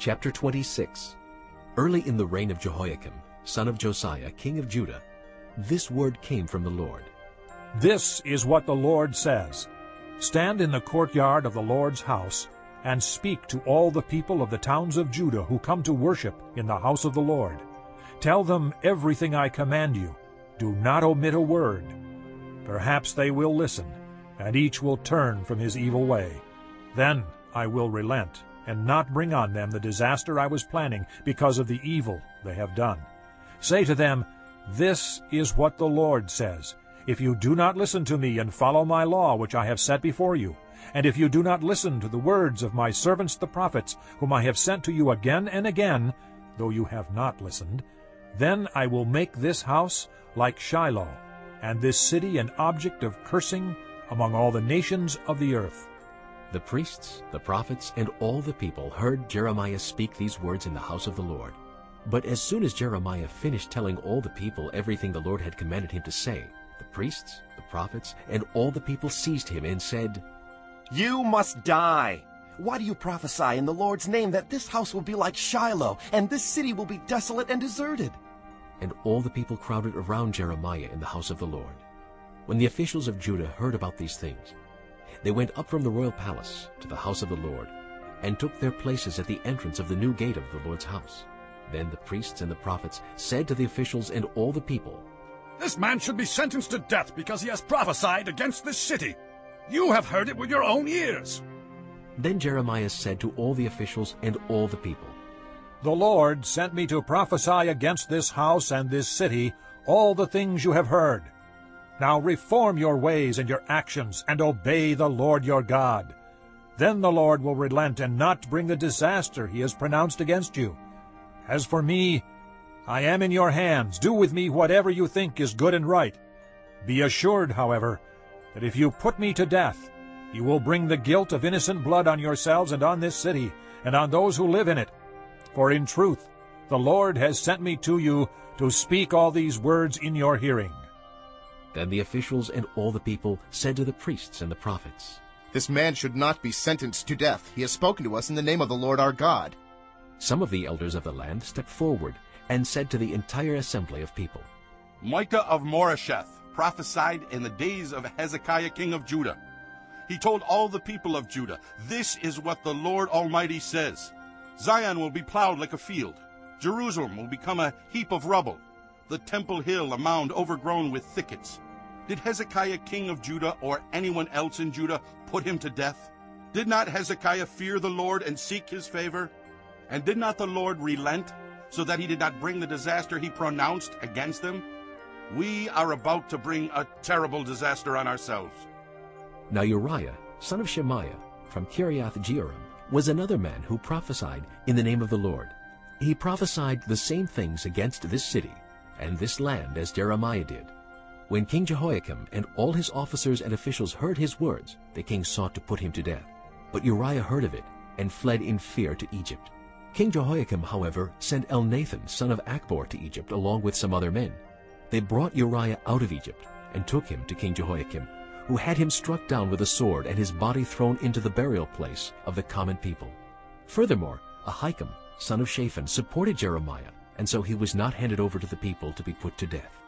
Chapter 26 Early in the reign of Jehoiakim, son of Josiah, king of Judah, this word came from the Lord. This is what the Lord says. Stand in the courtyard of the Lord's house, and speak to all the people of the towns of Judah who come to worship in the house of the Lord. Tell them everything I command you. Do not omit a word. Perhaps they will listen, and each will turn from his evil way. Then I will relent, and not bring on them the disaster I was planning because of the evil they have done. Say to them, This is what the Lord says. If you do not listen to me and follow my law which I have set before you, and if you do not listen to the words of my servants the prophets, whom I have sent to you again and again, though you have not listened, then I will make this house like Shiloh, and this city an object of cursing among all the nations of the earth. The priests, the prophets, and all the people heard Jeremiah speak these words in the house of the Lord. But as soon as Jeremiah finished telling all the people everything the Lord had commanded him to say, the priests, the prophets, and all the people seized him and said, You must die! Why do you prophesy in the Lord's name that this house will be like Shiloh, and this city will be desolate and deserted? And all the people crowded around Jeremiah in the house of the Lord. When the officials of Judah heard about these things, they went up from the royal palace to the house of the Lord, and took their places at the entrance of the new gate of the Lord's house. Then the priests and the prophets said to the officials and all the people, This man should be sentenced to death because he has prophesied against this city. You have heard it with your own ears. Then Jeremiah said to all the officials and all the people, The Lord sent me to prophesy against this house and this city all the things you have heard. Now reform your ways and your actions, and obey the Lord your God. Then the Lord will relent and not bring the disaster he has pronounced against you. As for me, I am in your hands. Do with me whatever you think is good and right. Be assured, however, that if you put me to death, you will bring the guilt of innocent blood on yourselves and on this city, and on those who live in it. For in truth, the Lord has sent me to you to speak all these words in your hearing. Then the officials and all the people said to the priests and the prophets, This man should not be sentenced to death. He has spoken to us in the name of the Lord our God. Some of the elders of the land stepped forward and said to the entire assembly of people, Micah of Moresheth prophesied in the days of Hezekiah king of Judah. He told all the people of Judah, This is what the Lord Almighty says. Zion will be plowed like a field. Jerusalem will become a heap of rubble. The temple hill a mound overgrown with thickets. Did Hezekiah king of Judah or anyone else in Judah put him to death? Did not Hezekiah fear the Lord and seek his favor? And did not the Lord relent so that he did not bring the disaster he pronounced against them? We are about to bring a terrible disaster on ourselves. Now Uriah, son of Shemaiah, from Kiriath-Jearim, was another man who prophesied in the name of the Lord. He prophesied the same things against this city and this land as Jeremiah did. When King Jehoiakim and all his officers and officials heard his words, the king sought to put him to death. But Uriah heard of it and fled in fear to Egypt. King Jehoiakim, however, sent Elnathan, son of Akbor, to Egypt along with some other men. They brought Uriah out of Egypt and took him to King Jehoiakim, who had him struck down with a sword and his body thrown into the burial place of the common people. Furthermore, Ahikam, son of Shaphan, supported Jeremiah, and so he was not handed over to the people to be put to death.